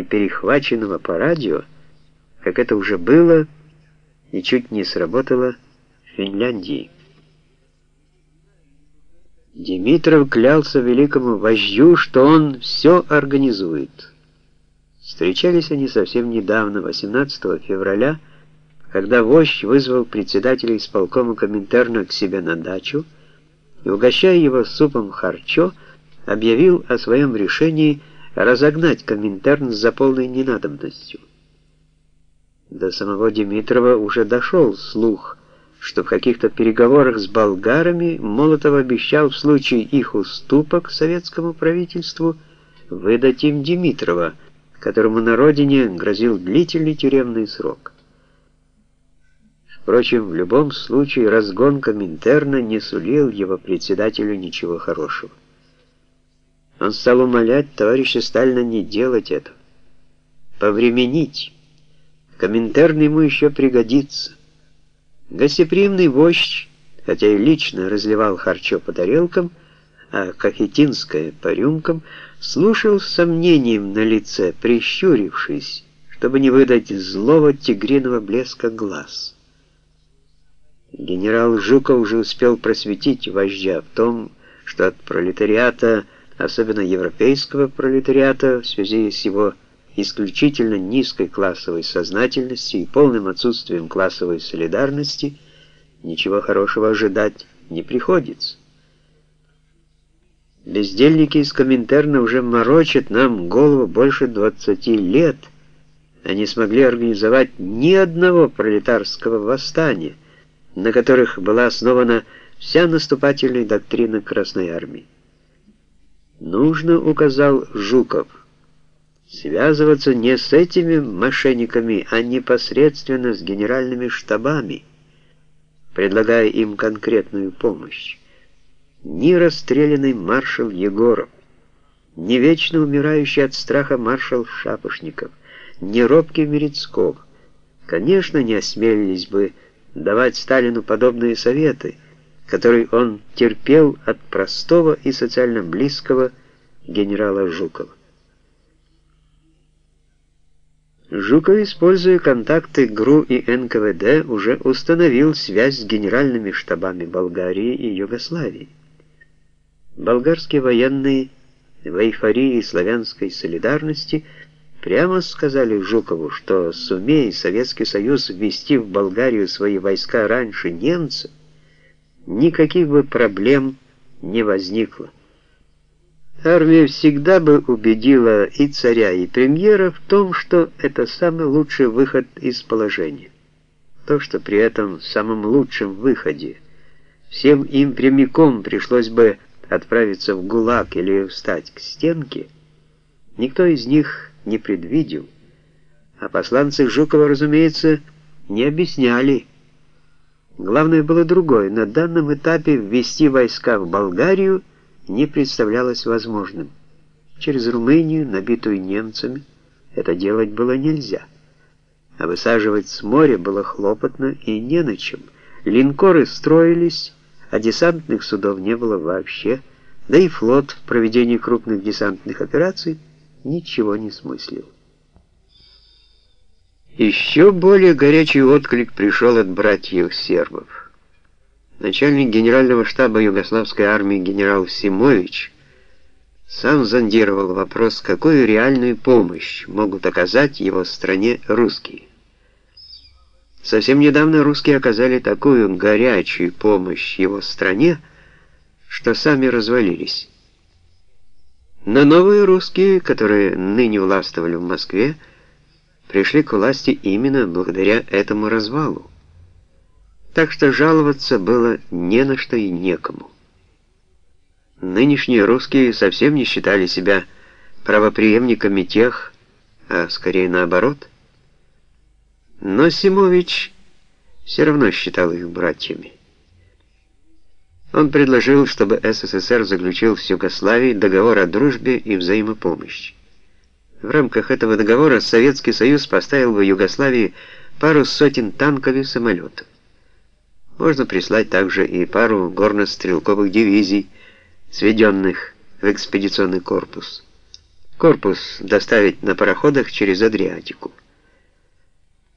и перехваченного по радио, как это уже было и чуть не сработало в Финляндии. Димитров клялся великому вождю, что он все организует. Встречались они совсем недавно, 18 февраля, когда вождь вызвал председателя исполкома Коминтерна к себе на дачу и, угощая его супом харчо, объявил о своем решении разогнать Коминтерн за полной ненадобностью. До самого Димитрова уже дошел слух, что в каких-то переговорах с болгарами Молотов обещал в случае их уступок советскому правительству выдать им Димитрова, которому на родине грозил длительный тюремный срок. Впрочем, в любом случае разгон Коминтерна не сулил его председателю ничего хорошего. Он стал умолять товарища Сталина не делать этого, повременить. Коминтерн ему еще пригодится. Гостеприимный вождь, хотя и лично разливал харчо по тарелкам, а Кахетинское по рюмкам, слушал с сомнением на лице, прищурившись, чтобы не выдать злого тигриного блеска глаз. Генерал Жуков уже успел просветить вождя в том, что от пролетариата, особенно европейского пролетариата, в связи с его исключительно низкой классовой сознательностью и полным отсутствием классовой солидарности, ничего хорошего ожидать не приходится. Бездельники из Коминтерна уже морочат нам голову больше 20 лет, они смогли организовать ни одного пролетарского восстания, на которых была основана вся наступательная доктрина Красной Армии. Нужно, указал Жуков, связываться не с этими мошенниками, а непосредственно с генеральными штабами, предлагая им конкретную помощь. Ни расстрелянный маршал Егоров, ни вечно умирающий от страха маршал Шапошников, ни робкий Мерецков, конечно, не осмелились бы давать Сталину подобные советы, которые он терпел от простого и социально близкого генерала Жукова. Жуков, используя контакты ГРУ и НКВД, уже установил связь с генеральными штабами Болгарии и Югославии. Болгарские военные в эйфории славянской солидарности прямо сказали Жукову, что сумея Советский Союз ввести в Болгарию свои войска раньше немцев, никаких бы проблем не возникло. Армия всегда бы убедила и царя, и премьера в том, что это самый лучший выход из положения. То, что при этом самом лучшем выходе всем им прямиком пришлось бы отправиться в ГУЛАГ или встать к стенке, никто из них не предвидел, а посланцы Жукова, разумеется, не объясняли. Главное было другое. На данном этапе ввести войска в Болгарию не представлялось возможным. Через Румынию, набитую немцами, это делать было нельзя. А высаживать с моря было хлопотно и не на чем. Линкоры строились, а десантных судов не было вообще, да и флот в проведении крупных десантных операций ничего не смыслил. Еще более горячий отклик пришел от братьев сербов. Начальник генерального штаба Югославской армии генерал Симович сам зондировал вопрос, какую реальную помощь могут оказать его стране русские. Совсем недавно русские оказали такую горячую помощь его стране, что сами развалились. Но новые русские, которые ныне властвовали в Москве, пришли к власти именно благодаря этому развалу так что жаловаться было не на что и некому. Нынешние русские совсем не считали себя правопреемниками тех, а скорее наоборот. Но Симович все равно считал их братьями. Он предложил, чтобы СССР заключил с Югославией договор о дружбе и взаимопомощи. В рамках этого договора Советский Союз поставил в Югославии пару сотен танков и самолетов. Можно прислать также и пару горно-стрелковых дивизий, сведенных в экспедиционный корпус. корпус доставить на пароходах через Адриатику.